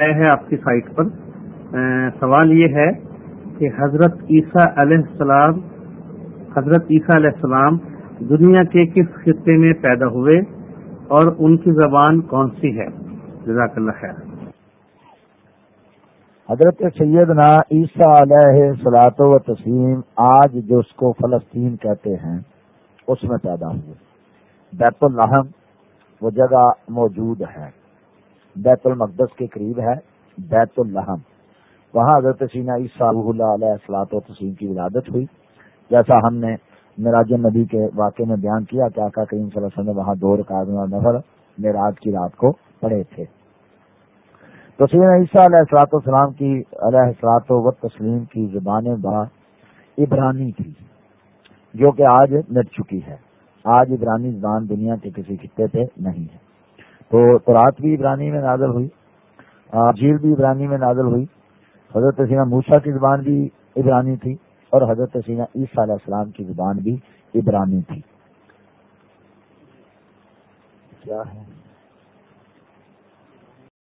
ہے آپ کی سائٹ پر۔ سوال یہ ہے کہ حضرت عیسیٰ علیہ السلام، حضرت عیسیٰ علیہ السلام دنیا کے کس خطے میں پیدا ہوئے اور ان کی زبان کون سی ہے؟ جزاک اللہ خیر۔ حضرت سیدنا عیسیٰ علیہ سلاط و تسلیم آج جو اس کو فلسطین کہتے ہیں، اس میں پیدا ہوئے۔ بیت الحم وہ جگہ موجود ہے۔ بیت المقدس کے قریب ہے، بیت الحم وہاں حضرت سینا عیسیٰ اللہ علیہ السلاط و تسلیم کی ولادت ہوئی۔ جیسا ہم نے مراج نبی کے واقعے میں بیان کیا کہ آقا کریم صلی اللہ علیہ وسلم نے وہاں دو رکاوٹ نفر معراج کی رات کو پڑھے تھے۔ تو سیدنا عیسیٰ علیہ السلاط والسلام کی علیہ السلاط و تسلیم کی زبان با ابرانی تھی، جو کہ آج مٹ چکی ہے۔ آج ابرانی زبان دنیا کے کسی خطے پہ نہیں ہے۔ تو تورات بھی ابرانی میں نازل ہوئی جیل بھی ابرانی میں نازل ہوئی۔ حضرت سینا موسا کی زبان بھی ابرانی تھی اور حضرت سینا عیسیٰ علیہ السلام کی زبان بھی ابرانی تھی۔ کیا ہے؟